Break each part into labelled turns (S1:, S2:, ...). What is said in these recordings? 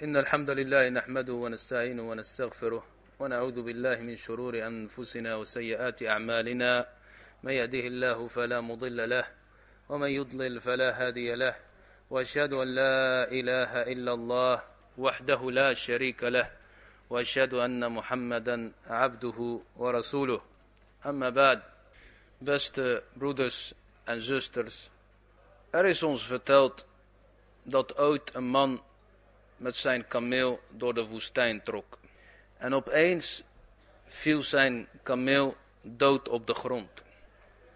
S1: إن الحمد لله نحمده ونستعينه ونستغفره ونعوذ بالله من شرور أنفسنا وسيئات أعمالنا. من يهده الله فلا مضل له ومن يضلل فلا هادي له وأشهد أن لا إله إلا الله وحده لا شريك له وأشهد أن محمدا عبده ورسوله. أما بعد beste broeders en zusters er is ons verteld dat ooit een man met zijn kameel door de woestijn trok. En opeens viel zijn kameel dood op de grond.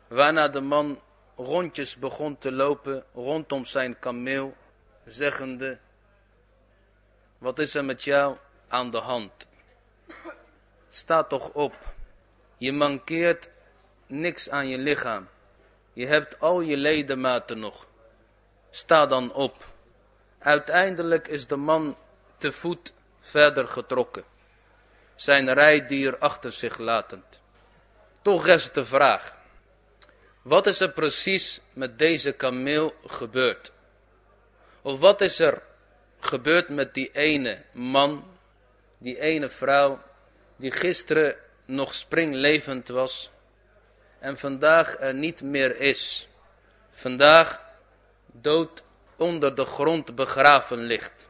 S1: Waarna de man rondjes begon te lopen rondom zijn kameel, zeggende, wat is er met jou aan de hand? Sta toch op, je mankeert niks aan je lichaam. Je hebt al je ledematen nog. Sta dan op. Uiteindelijk is de man te voet verder getrokken. Zijn rijdier achter zich latend. Toch is de vraag. Wat is er precies met deze kameel gebeurd? Of wat is er gebeurd met die ene man, die ene vrouw, die gisteren nog springlevend was en vandaag er niet meer is. Vandaag dood onder de grond begraven ligt.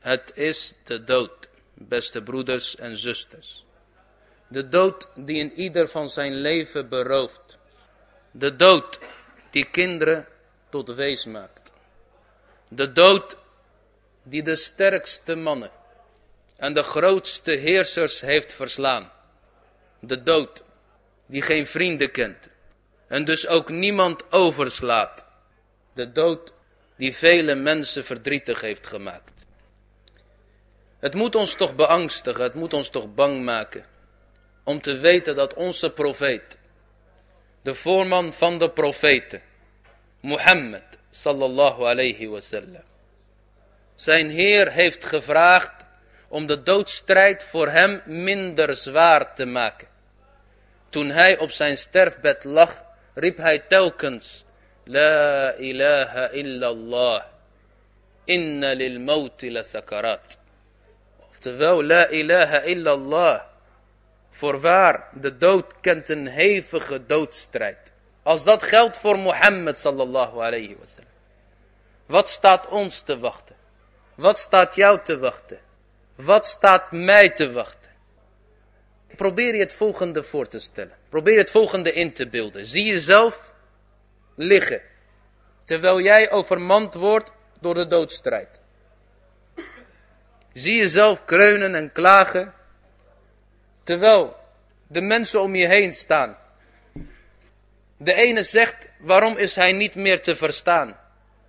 S1: Het is de dood, beste broeders en zusters. De dood die in ieder van zijn leven berooft. De dood die kinderen tot wees maakt. De dood die de sterkste mannen en de grootste heersers heeft verslaan. De dood die geen vrienden kent en dus ook niemand overslaat. De dood die vele mensen verdrietig heeft gemaakt. Het moet ons toch beangstigen, het moet ons toch bang maken om te weten dat onze profeet, de voorman van de profeten, Mohammed sallallahu alayhi wasallam, zijn Heer heeft gevraagd om de doodstrijd voor hem minder zwaar te maken. Toen hij op zijn sterfbed lag, riep hij telkens, La ilaha illallah, inna lil mauti la sakarat. Oftewel, La ilaha illallah, voorwaar, de dood kent een hevige doodstrijd. Als dat geldt voor Mohammed sallallahu alayhi wasallam. Wat staat ons te wachten? Wat staat jou te wachten? Wat staat mij te wachten? Probeer je het volgende voor te stellen. Probeer het volgende in te beelden. Zie jezelf liggen. Terwijl jij overmand wordt door de doodstrijd. Zie jezelf kreunen en klagen. Terwijl de mensen om je heen staan. De ene zegt, waarom is hij niet meer te verstaan?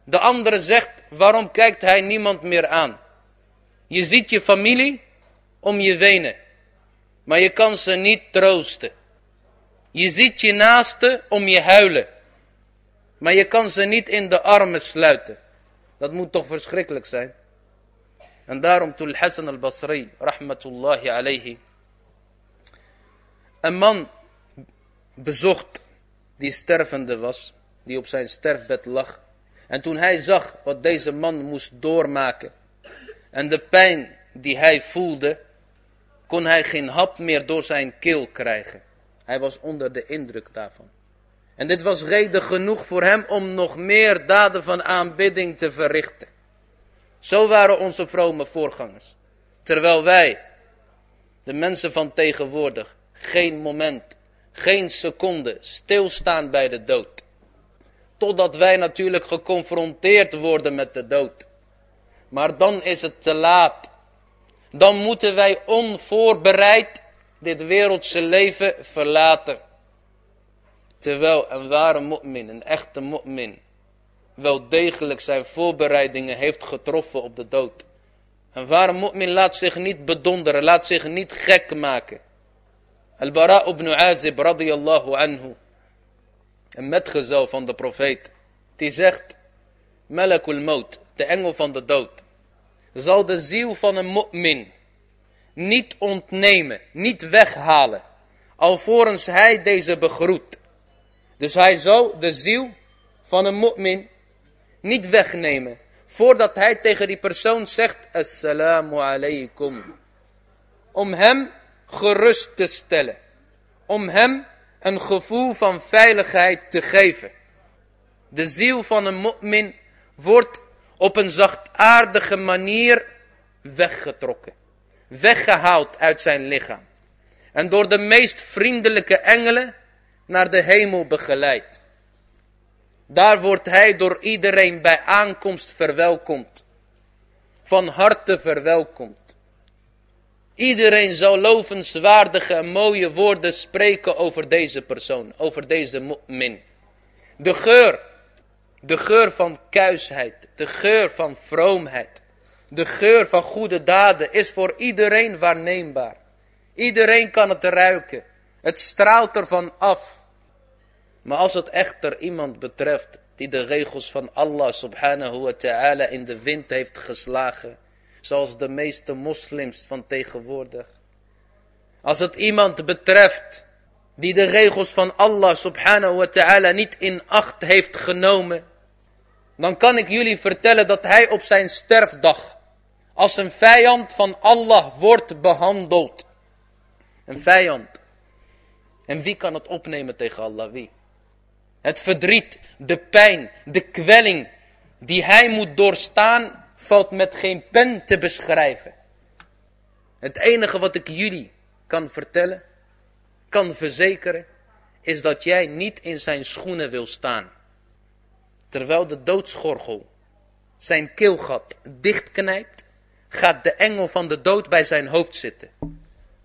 S1: De andere zegt, waarom kijkt hij niemand meer aan? Je ziet je familie om je wenen. Maar je kan ze niet troosten. Je ziet je naaste om je huilen. Maar je kan ze niet in de armen sluiten. Dat moet toch verschrikkelijk zijn. En daarom toen Hassan al-Basri, rahmatullahi alayhi, een man bezocht die stervende was, die op zijn sterfbed lag. En toen hij zag wat deze man moest doormaken en de pijn die hij voelde, kon hij geen hap meer door zijn keel krijgen. Hij was onder de indruk daarvan. En dit was reden genoeg voor hem om nog meer daden van aanbidding te verrichten. Zo waren onze vrome voorgangers. Terwijl wij, de mensen van tegenwoordig, geen moment, geen seconde stilstaan bij de dood. Totdat wij natuurlijk geconfronteerd worden met de dood. Maar dan is het te laat. Dan moeten wij onvoorbereid dit wereldse leven verlaten. Terwijl een ware mu'min, een echte mu'min, wel degelijk zijn voorbereidingen heeft getroffen op de dood. Een ware mu'min laat zich niet bedonderen, laat zich niet gek maken. Al-Bara ibn Azib radiyallahu anhu, een metgezel van de profeet, die zegt, Malakul Maut, de engel van de dood, zal de ziel van een mu'min niet ontnemen, niet weghalen, alvorens hij deze begroet. Dus hij zou de ziel van een mu'min niet wegnemen, voordat hij tegen die persoon zegt, assalamu alaikum. Om hem gerust te stellen. Om hem een gevoel van veiligheid te geven. De ziel van een mu'min wordt op een zachtaardige manier weggetrokken. Weggehaald uit zijn lichaam. En door de meest vriendelijke engelen naar de hemel begeleid. Daar wordt hij door iedereen bij aankomst verwelkomd. Van harte verwelkomd. Iedereen zal lovenswaardige en mooie woorden spreken over deze persoon, over deze mu'min. De geur, de geur van kuisheid, de geur van vroomheid, de geur van goede daden is voor iedereen waarneembaar. Iedereen kan het ruiken. Het straalt ervan af. Maar als het echter iemand betreft die de regels van Allah subhanahu wa ta'ala in de wind heeft geslagen, zoals de meeste moslims van tegenwoordig. Als het iemand betreft die de regels van Allah subhanahu wa ta'ala niet in acht heeft genomen, dan kan ik jullie vertellen dat hij op zijn sterfdag als een vijand van Allah wordt behandeld. Een vijand. En wie kan het opnemen tegen Allah? Wie? Het verdriet, de pijn, de kwelling die hij moet doorstaan, valt met geen pen te beschrijven. Het enige wat ik jullie kan vertellen, kan verzekeren, is dat jij niet in zijn schoenen wil staan. Terwijl de doodschorgel zijn keelgat dichtknijpt, gaat de engel van de dood bij zijn hoofd zitten.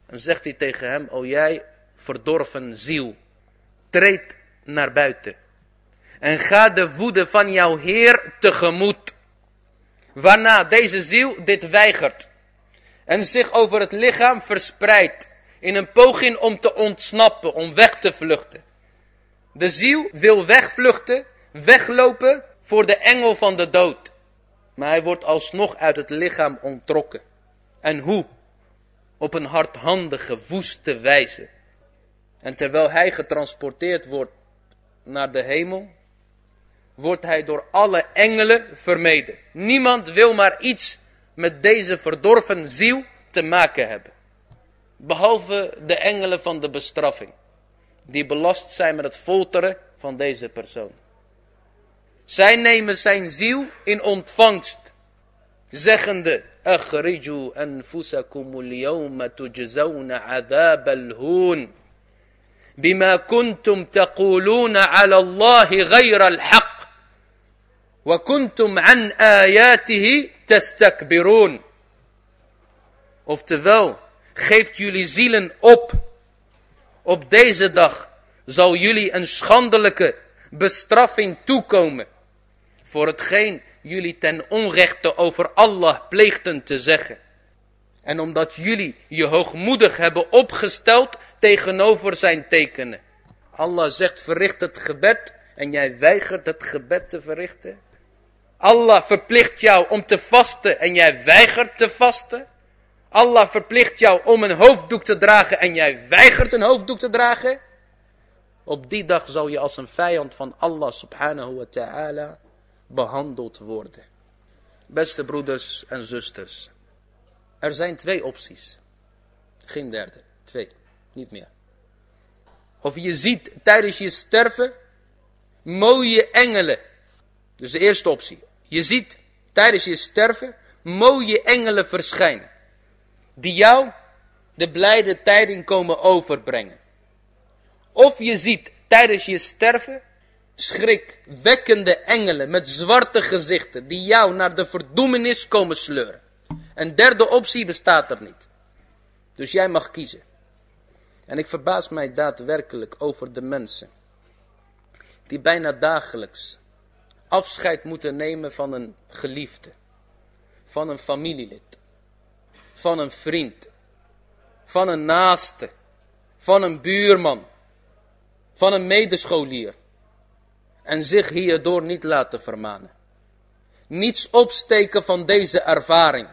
S1: En zegt hij tegen hem, o jij verdorven ziel, treed naar buiten. En ga de woede van jouw Heer tegemoet. Waarna deze ziel dit weigert. En zich over het lichaam verspreidt. In een poging om te ontsnappen, om weg te vluchten. De ziel wil wegvluchten, weglopen voor de engel van de dood. Maar hij wordt alsnog uit het lichaam ontrokken. En hoe? Op een hardhandige, woeste wijze. En terwijl hij getransporteerd wordt naar de hemel, wordt hij door alle engelen vermeden. Niemand wil maar iets met deze verdorven ziel te maken hebben. Behalve de engelen van de bestraffing. Die belast zijn met het folteren van deze persoon. Zij nemen zijn ziel in ontvangst. Zeggende. Akhriju anfusakum al-yawma tujzawna adhab al-hoon. بما كنتم تقولون على الله غير الحق وكنتم عن آياته تستكبرون Oftewel, geeft jullie zielen op. Op deze dag zal jullie een schandelijke bestraffing toekomen. Voor hetgeen jullie ten onrechte over Allah pleegden te zeggen. En omdat jullie je hoogmoedig hebben opgesteld tegenover zijn tekenen. Allah zegt verricht het gebed en jij weigert het gebed te verrichten. Allah verplicht jou om te vasten en jij weigert te vasten. Allah verplicht jou om een hoofddoek te dragen en jij weigert een hoofddoek te dragen. Op die dag zal je als een vijand van Allah subhanahu wa ta'ala behandeld worden. Beste broeders en zusters. Er zijn twee opties. Geen derde. Twee. Niet meer. Of je ziet tijdens je sterven mooie engelen. Dus de eerste optie. Je ziet tijdens je sterven mooie engelen verschijnen. Die jou de blijde tijding komen overbrengen. Of je ziet tijdens je sterven schrikwekkende engelen met zwarte gezichten die jou naar de verdoemenis komen sleuren. Een derde optie bestaat er niet. Dus jij mag kiezen. En ik verbaas mij daadwerkelijk over de mensen. Die bijna dagelijks afscheid moeten nemen van een geliefde. Van een familielid. Van een vriend. Van een naaste. Van een buurman. Van een medescholier. En zich hierdoor niet laten vermanen. Niets opsteken van deze ervaring.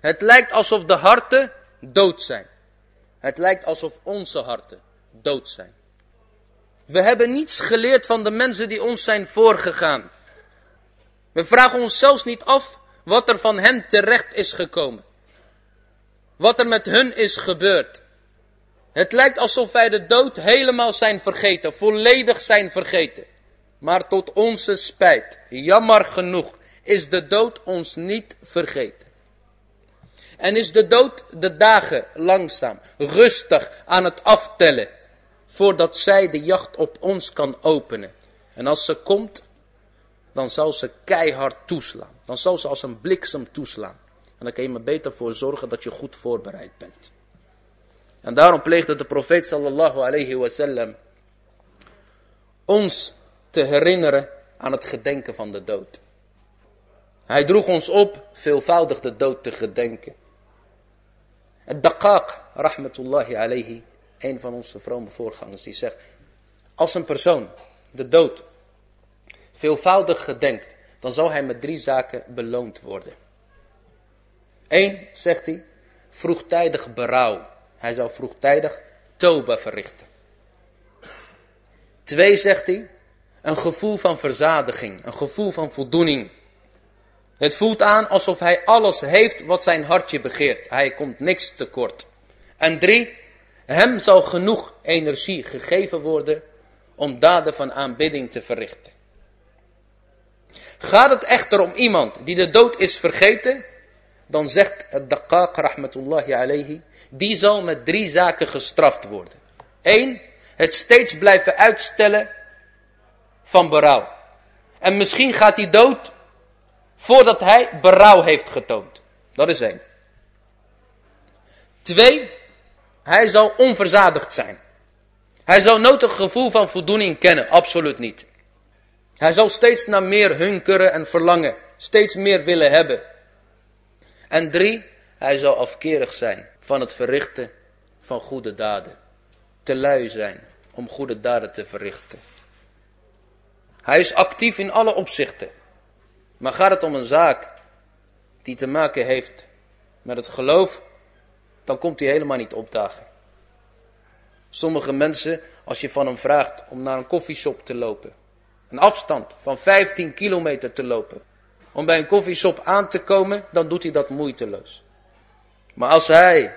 S1: Het lijkt alsof de harten dood zijn. Het lijkt alsof onze harten dood zijn. We hebben niets geleerd van de mensen die ons zijn voorgegaan. We vragen ons zelfs niet af wat er van hen terecht is gekomen. Wat er met hun is gebeurd. Het lijkt alsof wij de dood helemaal zijn vergeten, volledig zijn vergeten. Maar tot onze spijt, jammer genoeg, is de dood ons niet vergeten. En is de dood de dagen langzaam, rustig aan het aftellen, voordat zij de jacht op ons kan openen. En als ze komt, dan zal ze keihard toeslaan. Dan zal ze als een bliksem toeslaan. En dan kan je me beter voor zorgen dat je goed voorbereid bent. En daarom pleegde de profeet sallallahu alayhi wasallam ons te herinneren aan het gedenken van de dood. Hij droeg ons op veelvoudig de dood te gedenken. Het Daqaq, rahmatullahi alayhi, een van onze vrome voorgangers, die zegt, als een persoon de dood veelvoudig gedenkt, dan zal hij met drie zaken beloond worden. Eén, zegt hij, vroegtijdig berouw. Hij zal vroegtijdig toba verrichten. Twee, zegt hij, een gevoel van verzadiging, een gevoel van voldoening. Het voelt aan alsof hij alles heeft wat zijn hartje begeert. Hij komt niks tekort. En drie, hem zal genoeg energie gegeven worden om daden van aanbidding te verrichten. Gaat het echter om iemand die de dood is vergeten, dan zegt het Daqaq rahmatullahi alayhi, die zal met drie zaken gestraft worden. Eén, het steeds blijven uitstellen van berouw. En misschien gaat hij dood voordat hij berouw heeft getoond. Dat is één. Twee, hij zal onverzadigd zijn. Hij zal nooit een gevoel van voldoening kennen, absoluut niet. Hij zal steeds naar meer hunkeren en verlangen, steeds meer willen hebben. En drie, hij zal afkerig zijn van het verrichten van goede daden. Te lui zijn om goede daden te verrichten. Hij is actief in alle opzichten. Maar gaat het om een zaak die te maken heeft met het geloof, dan komt hij helemaal niet opdagen. Sommige mensen, als je van hem vraagt om naar een koffieshop te lopen, een afstand van 15 kilometer te lopen, om bij een koffieshop aan te komen, dan doet hij dat moeiteloos. Maar als hij,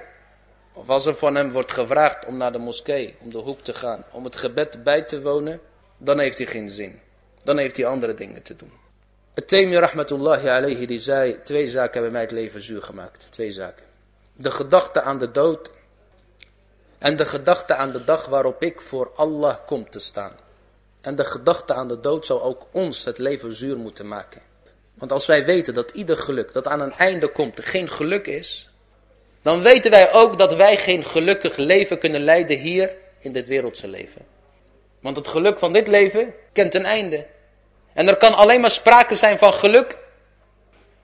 S1: of als er van hem wordt gevraagd om naar de moskee, om de hoek te gaan, om het gebed bij te wonen, dan heeft hij geen zin. Dan heeft hij andere dingen te doen. Het Temi rahmatullahi alayhi die zei, twee zaken hebben mij het leven zuur gemaakt. Twee zaken. De gedachte aan de dood en de gedachte aan de dag waarop ik voor Allah kom te staan. En de gedachte aan de dood zou ook ons het leven zuur moeten maken. Want als wij weten dat ieder geluk dat aan een einde komt geen geluk is, dan weten wij ook dat wij geen gelukkig leven kunnen leiden hier in dit wereldse leven. Want het geluk van dit leven kent een einde. En er kan alleen maar sprake zijn van geluk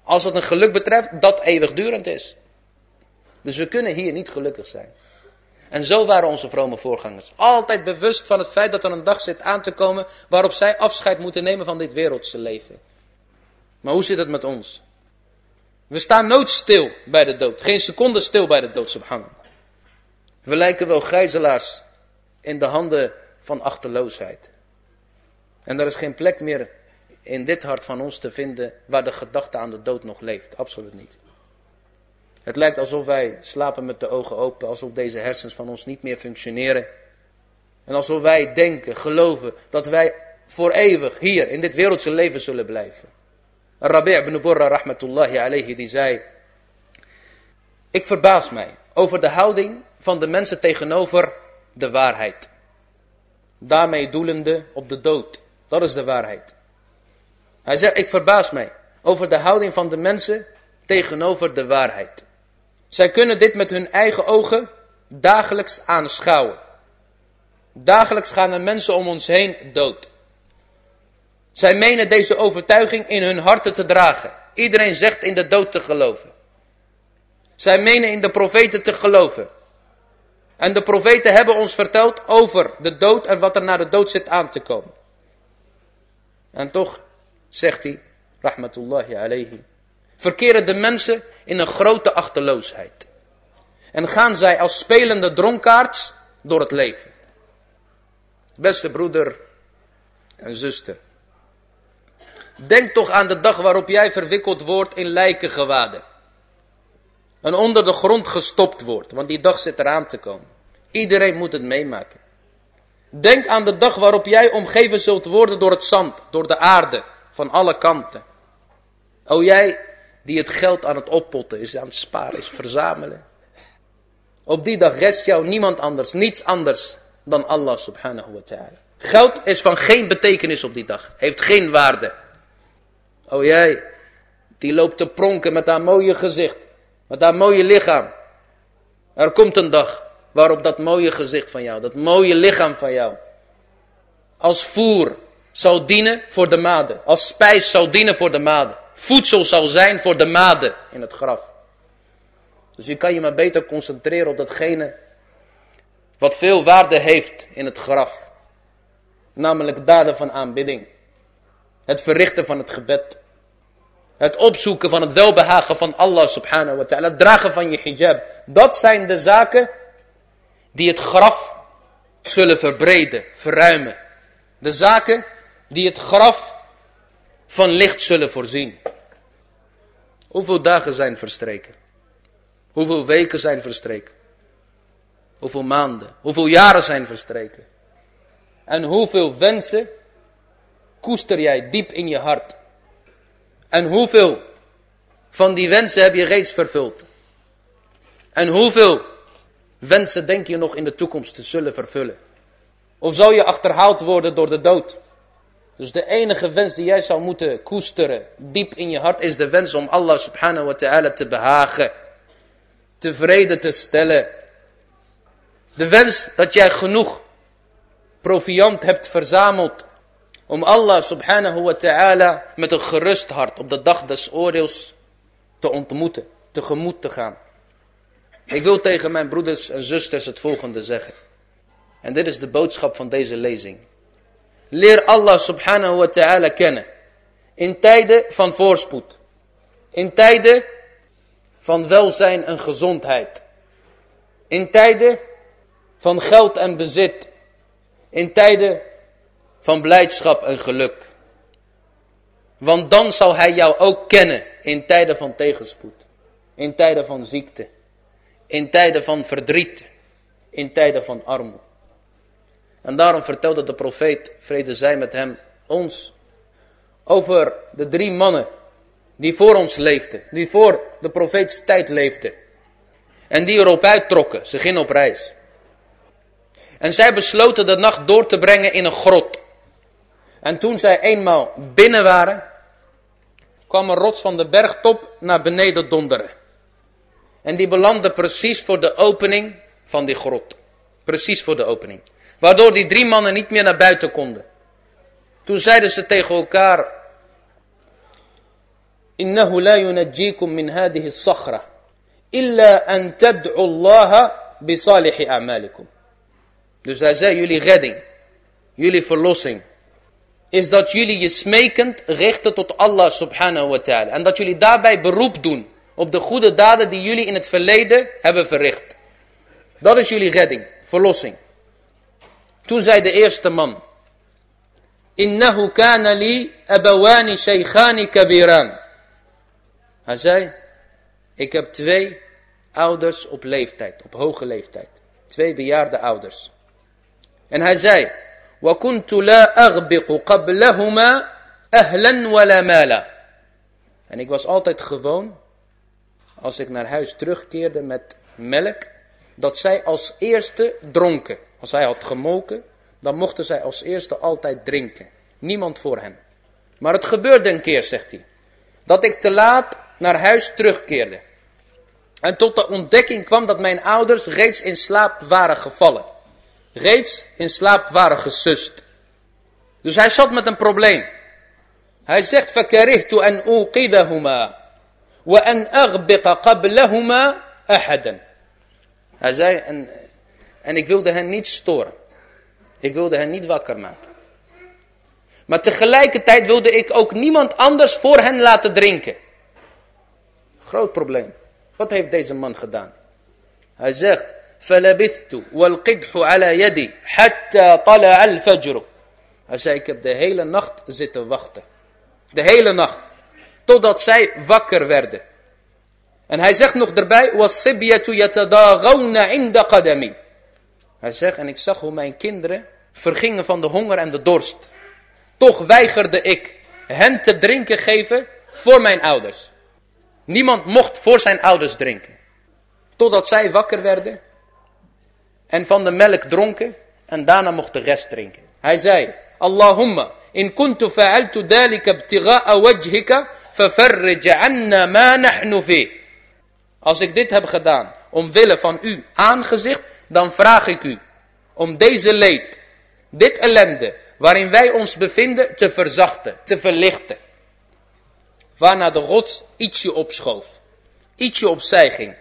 S1: als het een geluk betreft dat eeuwigdurend is. Dus we kunnen hier niet gelukkig zijn. En zo waren onze vrome voorgangers. Altijd bewust van het feit dat er een dag zit aan te komen waarop zij afscheid moeten nemen van dit wereldse leven. Maar hoe zit het met ons? We staan nooit stil bij de dood. Geen seconde stil bij de dood, subhanallah. We lijken wel gijzelaars in de handen van achterloosheid. En er is geen plek meer in dit hart van ons te vinden waar de gedachte aan de dood nog leeft. Absoluut niet. Het lijkt alsof wij slapen met de ogen open, alsof deze hersens van ons niet meer functioneren. En alsof wij denken, geloven dat wij voor eeuwig hier in dit wereldse leven zullen blijven. Rabi' ibn Burra rahmatullahi alayhi die zei, ik verbaas mij over de houding van de mensen tegenover de waarheid. Daarmee doelende op de dood. Dat is de waarheid. Hij zegt, ik verbaas mij over de houding van de mensen tegenover de waarheid. Zij kunnen dit met hun eigen ogen dagelijks aanschouwen. Dagelijks gaan er mensen om ons heen dood. Zij menen deze overtuiging in hun harten te dragen. Iedereen zegt in de dood te geloven. Zij menen in de profeten te geloven. En de profeten hebben ons verteld over de dood en wat er na de dood zit aan te komen. En toch zegt hij, rahmatullahi alayhi, verkeren de mensen in een grote achterloosheid. En gaan zij als spelende dronkaards door het leven. Beste broeder en zuster. Denk toch aan de dag waarop jij verwikkeld wordt in lijkengewaden. En onder de grond gestopt wordt, want die dag zit eraan te komen. Iedereen moet het meemaken. Denk aan de dag waarop jij omgeven zult worden door het zand, door de aarde, van alle kanten. O jij die het geld aan het oppotten is, aan het sparen is, verzamelen. Op die dag rest jou niemand anders, niets anders dan Allah subhanahu wa ta'ala. Geld is van geen betekenis op die dag, heeft geen waarde. O jij, die loopt te pronken met haar mooie gezicht, met haar mooie lichaam. Er komt een dag waarop dat mooie gezicht van jou, dat mooie lichaam van jou, als voer zal dienen voor de maden, als spijs zal dienen voor de maden, voedsel zal zijn voor de maden in het graf. Dus je kan je maar beter concentreren op datgene wat veel waarde heeft in het graf. Namelijk daden van aanbidding. Het verrichten van het gebed. Het opzoeken van het welbehagen van Allah subhanahu wa ta'ala. Het dragen van je hijab. Dat zijn de zaken die het graf zullen verbreden, verruimen. De zaken die het graf van licht zullen voorzien. Hoeveel dagen zijn verstreken? Hoeveel weken zijn verstreken? Hoeveel maanden? Hoeveel jaren zijn verstreken? En hoeveel wensen koester jij diep in je hart? En hoeveel van die wensen heb je reeds vervuld? En hoeveel wensen denk je nog in de toekomst te zullen vervullen? Of zal je achterhaald worden door de dood? Dus de enige wens die jij zou moeten koesteren, diep in je hart, is de wens om Allah subhanahu wa ta'ala te behagen. Tevreden te stellen. De wens dat jij genoeg proviant hebt verzameld om Allah subhanahu wa ta'ala met een gerust hart op de dag des oordeels te ontmoeten, tegemoet te gaan. Ik wil tegen mijn broeders en zusters het volgende zeggen. En dit is de boodschap van deze lezing. Leer Allah subhanahu wa ta'ala kennen. In tijden van voorspoed. In tijden van welzijn en gezondheid. In tijden van geld en bezit. In tijden van blijdschap en geluk. Want dan zal hij jou ook kennen in tijden van tegenspoed. In tijden van ziekte. In tijden van verdriet. In tijden van armoede. En daarom vertelde de profeet, vrede zij met hem, ons over de drie mannen die voor ons leefden. Die voor de profeets tijd leefden. En die erop uittrokken. Ze gingen op reis. En zij besloten de nacht door te brengen in een grot. En toen zij eenmaal binnen waren, kwam een rots van de bergtop naar beneden donderen. En die belandde precies voor de opening van die grot. Precies voor de opening. Waardoor die drie mannen niet meer naar buiten konden. Toen zeiden ze tegen elkaar. Innahu la yunajjikum min hadihi sakhra. Illa an tad'u Allah bisalihi a'malikum. Dus hij zei, jullie redding, jullie verlossing, is dat jullie je smekend richten tot Allah subhanahu wa ta'ala. En dat jullie daarbij beroep doen op de goede daden die jullie in het verleden hebben verricht. Dat is jullie redding, verlossing. Toen zei de eerste man. Innahu kana li abawani shaykhani kabiran. Hij zei, ik heb twee ouders op leeftijd, op hoge leeftijd. Twee bejaarde ouders. En hij zei, وَكُنْتُ لَا أَغْبِقُ قَبْلَهُمَا أَهْلًا وَلَا مَالًا En ik was altijd gewoon, als ik naar huis terugkeerde met melk, dat zij als eerste dronken. Als hij had gemolken, dan mochten zij als eerste altijd drinken. Niemand voor hen. Maar het gebeurde een keer, zegt hij, dat ik te laat naar huis terugkeerde. En tot de ontdekking kwam dat mijn ouders reeds in slaap waren gevallen. Reeds in slaap waren gesust. Dus hij zat met een probleem. Hij zegt, فَكَرِهْتُ أَنْ أُوقِذَهُمَا وَأَنْ أَغْبِقَ قَبْلَهُمَا أَحَدًا Hij zei, en en ik wilde hen niet storen. Ik wilde hen niet wakker maken. Maar tegelijkertijd wilde ik ook niemand anders voor hen laten drinken. Groot probleem. Wat heeft deze man gedaan? Hij zegt, فَلَبِثْتُ وَالْقِدْحُ عَلَى يَدِي حَتَّى طَلَعَ الْفَجْرُ Hij zei, ik heb de hele nacht zitten wachten. De hele nacht. Totdat zij wakker werden. En hij zegt nog erbij, inda qadami. hij zegt, en ik zag hoe mijn kinderen vergingen van de honger en de dorst. Toch weigerde ik hen te drinken geven voor mijn ouders. Niemand mocht voor zijn ouders drinken. Totdat zij wakker werden en van de melk dronken en daarna mocht de rest drinken. Hij zei, Allahumma, in kuntu fa'altu dalika ibtigha'a wajhika, fafarrij anna ma nahnu fi. Als ik dit heb gedaan, omwille van uw aangezicht, dan vraag ik u om deze leed, dit ellende, waarin wij ons bevinden, te verzachten, te verlichten. Waarna de rots ietsje opschoof, ietsje opzij ging.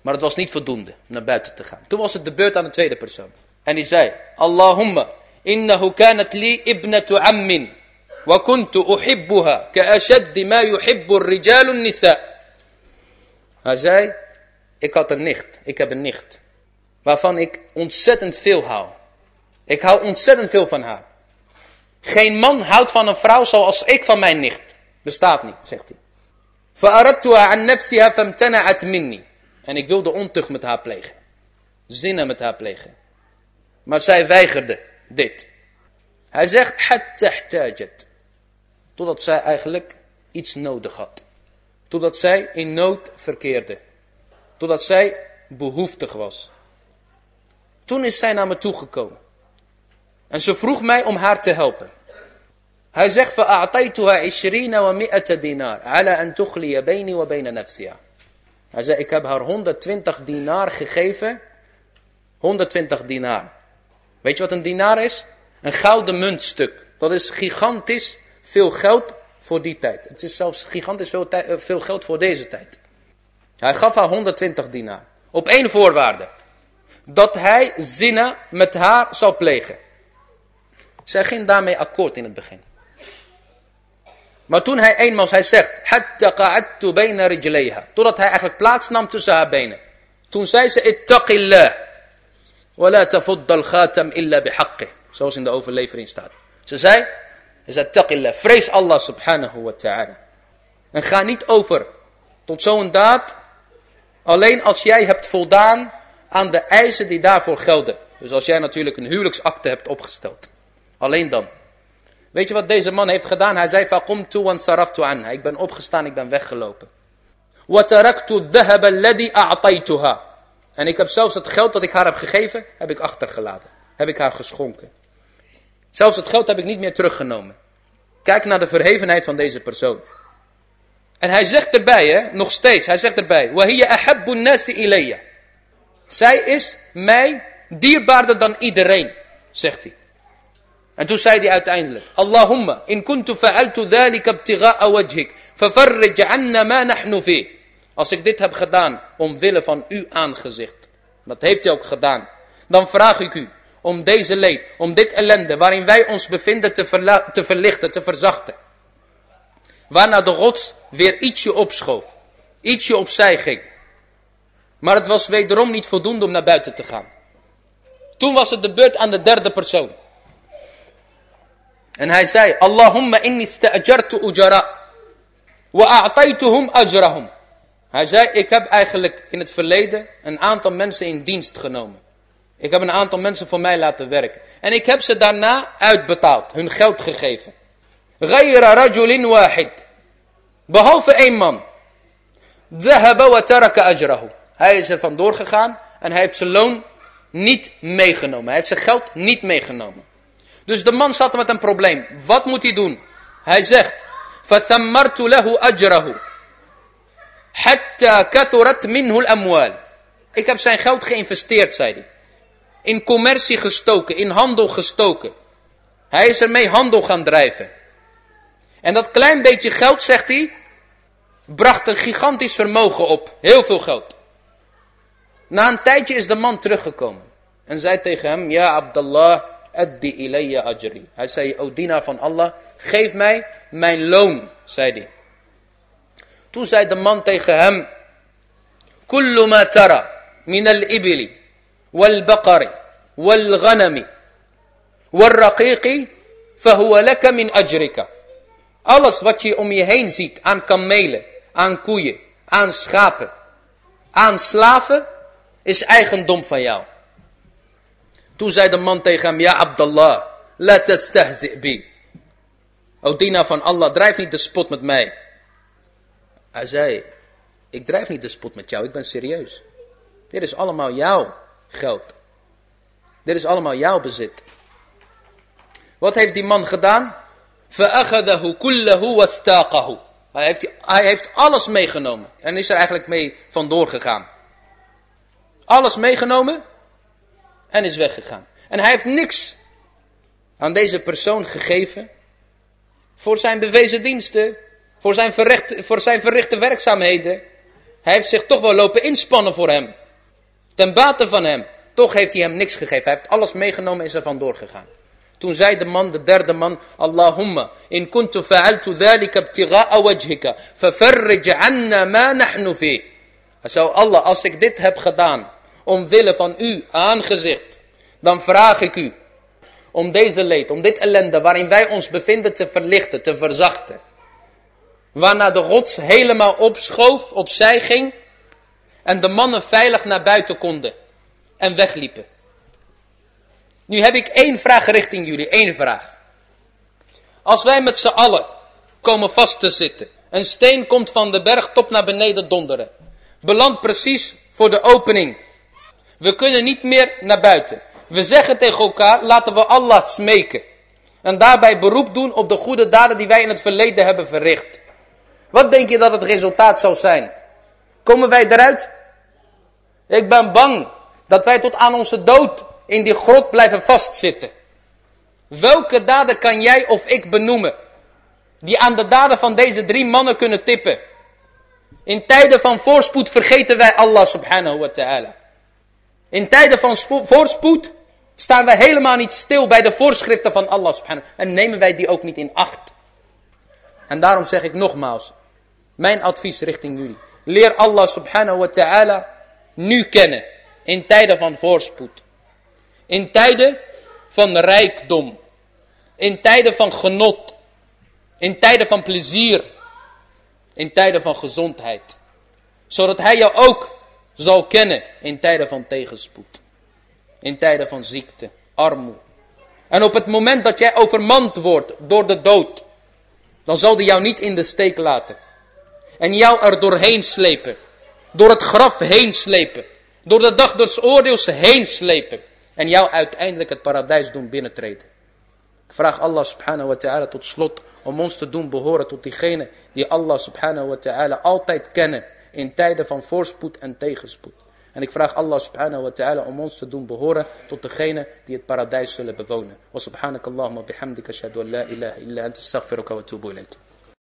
S1: Maar het was niet voldoende naar buiten te gaan. Toen was het de beurt aan de tweede persoon. En die zei, Allahumma, innahu kanat li ibnatu ammin. Wa kuntu uhibbuha ka ashaddi ma yuhibbu rijalu nisa. Hij zei, ik had een nicht, ik heb een nicht Waarvan ik ontzettend veel hou. Ik hou ontzettend veel van haar. Geen man houdt van een vrouw zoals ik van mijn nicht. Bestaat niet, zegt hij. فأردتها عن نفسها فامتنعت مني. En ik wilde ontucht met haar plegen. Zinnen met haar plegen. Maar zij weigerde dit. Hij zegt, حتى Totdat zij eigenlijk iets nodig had. Totdat zij in nood verkeerde. Totdat zij behoeftig was. Toen is zij naar me toegekomen. En ze vroeg mij om haar te helpen. Hij zegt, فَأَعْطَيْتُهَا عِشْرِينَ وَمِئَةَ دِينَار عَلَى أَن تُخْلِيَ بَيْنِي وَبَيْنَ نَفْسِهَا Hij zei, ik heb haar 120 dinaar gegeven. 120 dinaar. Weet je wat een dinaar is? Een gouden muntstuk. Dat is gigantisch veel geld voor die tijd. Het is zelfs gigantisch veel, eh, veel geld voor deze tijd. Hij gaf haar 120 dinaar. Op één voorwaarde. Dat hij zinnen met haar zou plegen. Zij ging daarmee akkoord in het begin. Maar toen hij eenmaal, hij zegt, Totdat hij eigenlijk plaats nam tussen haar benen. Toen zei ze. Zoals in de overlevering staat. Ze zei, hij zei, vrees Allah subhanahu wa ta'ala. En ga niet over tot zo'n daad, alleen als jij hebt voldaan aan de eisen die daarvoor gelden. Dus als jij natuurlijk een huwelijksakte hebt opgesteld. Alleen dan. Weet je wat deze man heeft gedaan? Hij zei, فَقُمْتُ وَانْصَرَفْتُ عَنْهَا. Ik ben opgestaan, ik ben weggelopen. وَتَرَكْتُ الذَّهَبَ الَّذِي أَعْطَيْتُهَا. En ik heb zelfs het geld dat ik haar heb gegeven, heb ik achtergelaten. Heb ik haar geschonken. Zelfs het geld heb ik niet meer teruggenomen. Kijk naar de verhevenheid van deze persoon. En hij zegt erbij, hè, nog steeds, hij zegt erbij. وَهِيَ أَحَبُّ النَّاسِ إِلَيَّ Zij is mij dierbaarder dan iedereen, zegt hij. En toen zei hij uiteindelijk, Allahumma, in kuntu fa'altu dhalika ibtigha'a wajhik, fafarrij anna ma nahnu fi. Als ik dit heb gedaan omwille van uw aangezicht, dat heeft hij ook gedaan, dan vraag ik u om deze leed, om dit ellende waarin wij ons bevinden te, te verlichten, te verzachten. Waarna de rots weer ietsje opschoof, ietsje opzij ging. Maar het was wederom niet voldoende om naar buiten te gaan. Toen was het de beurt aan de derde persoon. En hij zei, Allahumma inni sta'ajartu ujara wa a'taytuhum ajrahum. Hij zei, ik heb eigenlijk in het verleden een aantal mensen in dienst genomen. Ik heb een aantal mensen voor mij laten werken. En ik heb ze daarna uitbetaald, hun geld gegeven. Ghayra rajulin wahid. Behalve één man. Dhahaba wa taraka ajrahu. Hij is er vandoor gegaan en hij heeft zijn loon niet meegenomen. Hij heeft zijn geld niet meegenomen. Dus de man zat met een probleem. Wat moet hij doen? Hij zegt, فَثَمَّرْتُ لَهُ أَجْرَهُ حَتَّى كَثُرَتْ مِنْهُ الْأَمْوَالِ Ik heb zijn geld geïnvesteerd, zei hij. In commercie gestoken, in handel gestoken. Hij is ermee handel gaan drijven. En dat klein beetje geld, zegt hij, bracht een gigantisch vermogen op. Heel veel geld. Na een tijdje is de man teruggekomen. En zei tegen hem, ja Abdullah, addi ilayya ajri. Hij zei, o dienaar van Allah, geef mij mijn loon, zei hij. Toen zei de man tegen hem, kullu ma tara min al-ibili, wal-baqari, wal-ghanami, wal-raqiqi, fahuwa laka min ajrika. Alles wat je om je heen ziet aan kamelen, aan koeien, aan schapen, aan slaven, is eigendom van jou. Toen zei de man tegen hem, ja Abdallah, la tastahzi bi. O dienaar van Allah, drijf niet de spot met mij. Hij zei, ik drijf niet de spot met jou, ik ben serieus. Dit is allemaal jouw geld. Dit is allemaal jouw bezit. Wat heeft die man gedaan? فَأَخَذَهُ كُلَّهُ وَاسْتَاقَهُ hij heeft, hij heeft alles meegenomen. En is er eigenlijk mee vandoor gegaan. Alles meegenomen. En is weggegaan. En hij heeft niks aan deze persoon gegeven. Voor zijn bewezen diensten. Voor zijn, verricht, voor zijn verrichte werkzaamheden. Hij heeft zich toch wel lopen inspannen voor hem. Ten bate van hem. Toch heeft hij hem niks gegeven. Hij heeft alles meegenomen en is er vandoor gegaan. Toen zei de man, de derde man, Allahumma, in kuntu fa'altu dhalika ibtigha'a wajhika, fafarrij anna ma nahnu fi. Zo Allah, als ik dit heb gedaan, omwille van u aangezicht, dan vraag ik u om deze leed, om dit ellende waarin wij ons bevinden te verlichten, te verzachten. Waarna de rots helemaal opschoof, opzij ging en de mannen veilig naar buiten konden en wegliepen. Nu heb ik één vraag richting jullie, één vraag. Als wij met z'n allen komen vast te zitten. Een steen komt van de bergtop naar beneden donderen. Belandt precies voor de opening. We kunnen niet meer naar buiten. We zeggen tegen elkaar, laten we Allah smeken. En daarbij beroep doen op de goede daden die wij in het verleden hebben verricht. Wat denk je dat het resultaat zal zijn? Komen wij eruit? Ik ben bang dat wij tot aan onze dood in die grot blijven vastzitten. Welke daden kan jij of ik benoemen? Die aan de daden van deze drie mannen kunnen tippen. In tijden van voorspoed vergeten wij Allah subhanahu wa ta'ala. In tijden van voorspoed staan wij helemaal niet stil bij de voorschriften van Allah subhanahu En nemen wij die ook niet in acht. En daarom zeg ik nogmaals. Mijn advies richting jullie. Leer Allah subhanahu wa ta'ala nu kennen. In tijden van voorspoed. In tijden van rijkdom. In tijden van genot. In tijden van plezier. In tijden van gezondheid. Zodat hij jou ook zal kennen in tijden van tegenspoed. In tijden van ziekte, armoede. En op het moment dat jij overmand wordt door de dood. Dan zal hij jou niet in de steek laten. En jou er doorheen slepen. Door het graf heen slepen. Door de dag des oordeels heen slepen. En jou uiteindelijk het paradijs doen binnentreden. Ik vraag Allah subhanahu wa ta'ala tot slot om ons te doen behoren tot diegenen die Allah subhanahu wa ta'ala altijd kennen in tijden van voorspoed en tegenspoed. En ik vraag Allah subhanahu wa ta'ala om ons te doen behoren tot degenen die het paradijs zullen bewonen. Wa subhanakallahumma bihamdika shadu la ilaha illa anta astaghfiruka wa atubu ilayk.